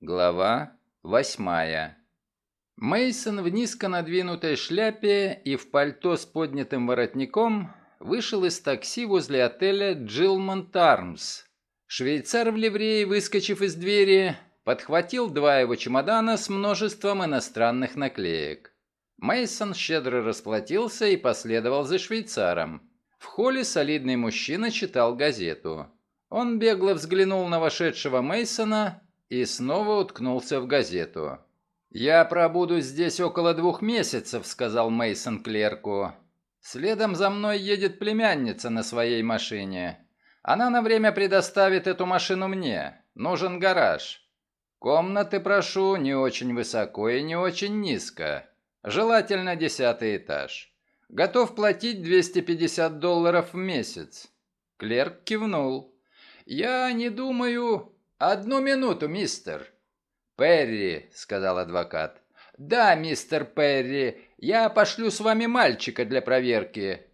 Глава восьмая. Мейсон в низко надвинутой шляпе и в пальто с поднятым воротником вышел из такси возле отеля Джилмонт Армс. Швейцар в ливрее, выскочив из двери, подхватил два его чемодана с множеством иностранных наклеек. Мейсон щедро расплатился и последовал за швейцаром. В холле солидный мужчина читал газету. Он бегло взглянул на вошедшего Мейсона и снова уткнулся в газету. «Я пробуду здесь около двух месяцев», — сказал Мейсон клерку. «Следом за мной едет племянница на своей машине. Она на время предоставит эту машину мне. Нужен гараж. Комнаты прошу не очень высоко и не очень низко. Желательно десятый этаж. Готов платить 250 долларов в месяц». Клерк кивнул. «Я не думаю...» «Одну минуту, мистер». «Перри», — сказал адвокат. «Да, мистер Перри, я пошлю с вами мальчика для проверки».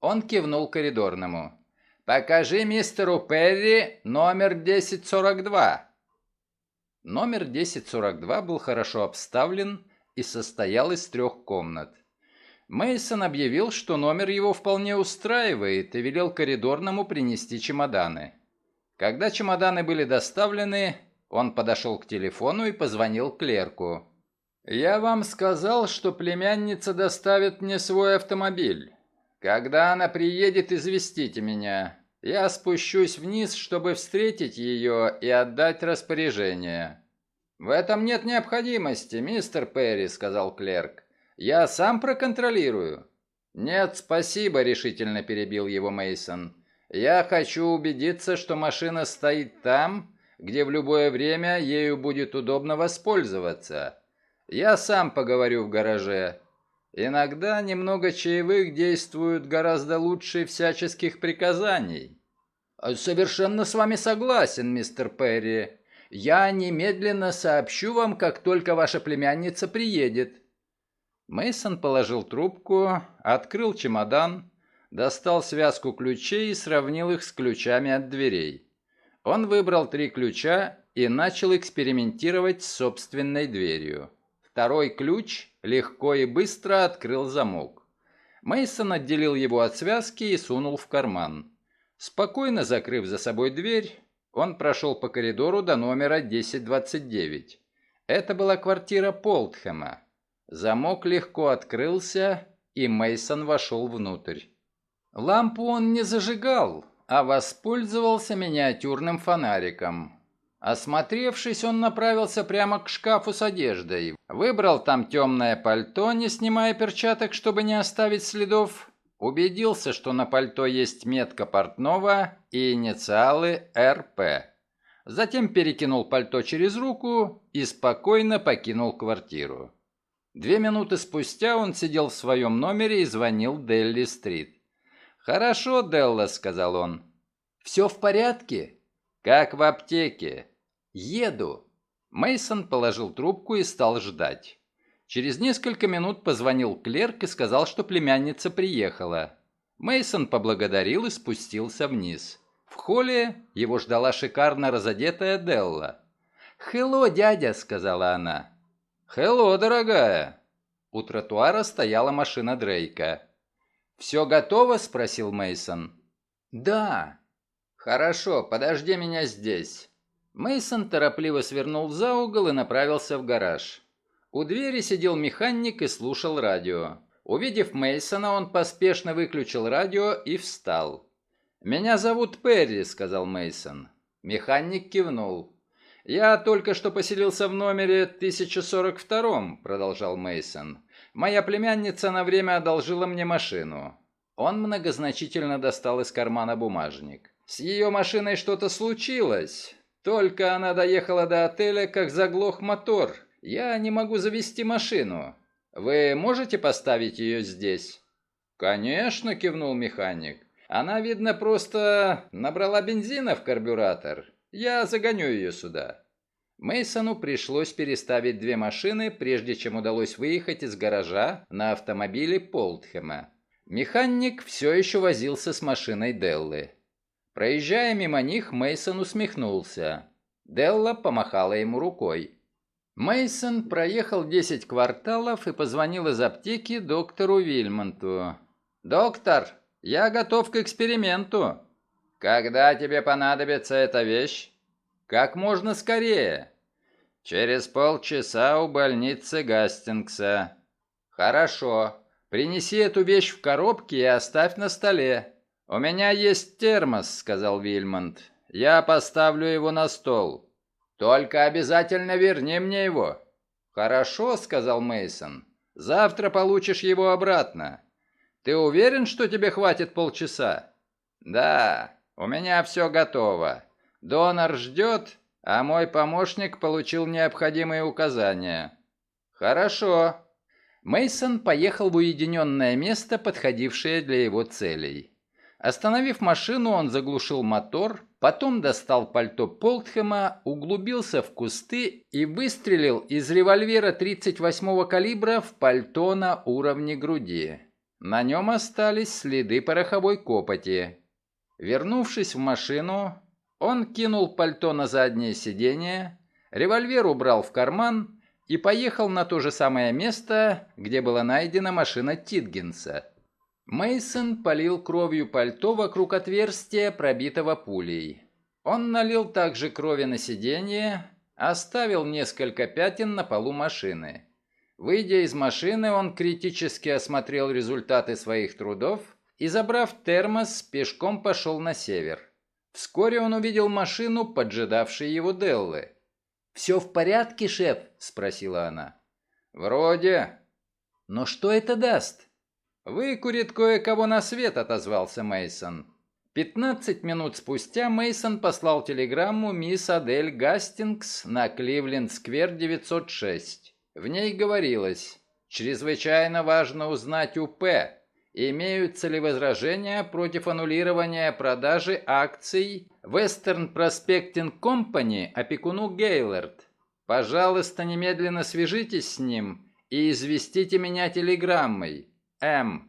Он кивнул коридорному. «Покажи мистеру Перри номер 1042». Номер 1042 был хорошо обставлен и состоял из трех комнат. Мейсон объявил, что номер его вполне устраивает и велел коридорному принести чемоданы. Когда чемоданы были доставлены, он подошел к телефону и позвонил клерку. «Я вам сказал, что племянница доставит мне свой автомобиль. Когда она приедет, известите меня. Я спущусь вниз, чтобы встретить ее и отдать распоряжение». «В этом нет необходимости, мистер Перри», — сказал клерк. «Я сам проконтролирую». «Нет, спасибо», — решительно перебил его Мейсон. Я хочу убедиться, что машина стоит там, где в любое время ею будет удобно воспользоваться. Я сам поговорю в гараже. Иногда немного чаевых действуют гораздо лучше всяческих приказаний. Совершенно с вами согласен, мистер Перри. Я немедленно сообщу вам, как только ваша племянница приедет. Мейсон положил трубку, открыл чемодан, достал связку ключей и сравнил их с ключами от дверей. Он выбрал три ключа и начал экспериментировать с собственной дверью. Второй ключ легко и быстро открыл замок. Мейсон отделил его от связки и сунул в карман. Спокойно закрыв за собой дверь, он прошел по коридору до номера 1029. Это была квартира Полтхэма. Замок легко открылся, и Мейсон вошел внутрь. Лампу он не зажигал, а воспользовался миниатюрным фонариком. Осмотревшись, он направился прямо к шкафу с одеждой. Выбрал там темное пальто, не снимая перчаток, чтобы не оставить следов. Убедился, что на пальто есть метка портного и инициалы РП. Затем перекинул пальто через руку и спокойно покинул квартиру. Две минуты спустя он сидел в своем номере и звонил Делли-стрит. «Хорошо, Делла», — сказал он. «Все в порядке?» «Как в аптеке». «Еду». Мейсон положил трубку и стал ждать. Через несколько минут позвонил клерк и сказал, что племянница приехала. Мейсон поблагодарил и спустился вниз. В холле его ждала шикарно разодетая Делла. «Хелло, дядя», — сказала она. «Хелло, дорогая». У тротуара стояла машина Дрейка. «Все готово?» – спросил Мейсон. «Да». «Хорошо, подожди меня здесь». Мейсон торопливо свернул за угол и направился в гараж. У двери сидел механик и слушал радио. Увидев Мейсона, он поспешно выключил радио и встал. «Меня зовут Перри», — сказал Мейсон. Механик кивнул. «Я только что поселился в номере 1042», — продолжал Мейсон. Моя племянница на время одолжила мне машину. Он многозначительно достал из кармана бумажник. С ее машиной что-то случилось. Только она доехала до отеля, как заглох мотор. Я не могу завести машину. Вы можете поставить ее здесь? Конечно, кивнул механик. Она, видно, просто набрала бензина в карбюратор. Я загоню ее сюда. Мейсону пришлось переставить две машины, прежде чем удалось выехать из гаража на автомобиле Полтхема. Механик все еще возился с машиной Деллы. Проезжая мимо них, Мейсон усмехнулся. Делла помахала ему рукой. Мейсон проехал 10 кварталов и позвонил из аптеки доктору Вильмонту. «Доктор, я готов к эксперименту. Когда тебе понадобится эта вещь?» «Как можно скорее». «Через полчаса у больницы Гастингса». «Хорошо. Принеси эту вещь в коробке и оставь на столе. У меня есть термос», — сказал Вильмонт. «Я поставлю его на стол. Только обязательно верни мне его». «Хорошо», — сказал Мейсон. «Завтра получишь его обратно». Ты уверен, что тебе хватит полчаса? Да, у меня все готово. Донор ждет, а мой помощник получил необходимые указания. Хорошо. Мейсон поехал в уединенное место, подходившее для его целей. Остановив машину, он заглушил мотор, потом достал пальто Полтхэма, углубился в кусты и выстрелил из револьвера 38-го калибра в пальто на уровне груди. На нем остались следы пороховой копоти. Вернувшись в машину, он кинул пальто на заднее сиденье, револьвер убрал в карман и поехал на то же самое место, где была найдена машина Титгенса. Мейсон полил кровью пальто вокруг отверстия, пробитого пулей. Он налил также крови на сиденье, оставил несколько пятен на полу машины. Выйдя из машины, он критически осмотрел результаты своих трудов и, забрав термос, пешком пошел на север. Вскоре он увидел машину, поджидавшей его Деллы. «Все в порядке, шеф?» – спросила она. «Вроде». «Но что это даст?» «Выкурит кое-кого на свет», – отозвался Мейсон. Пятнадцать минут спустя Мейсон послал телеграмму мисс Адель Гастингс на Кливленд-сквер 906. В ней говорилось, чрезвычайно важно узнать у П, имеются ли возражения против аннулирования продажи акций Western Prospecting Company опекуну Гейлорд. Пожалуйста, немедленно свяжитесь с ним и известите меня телеграммой. М.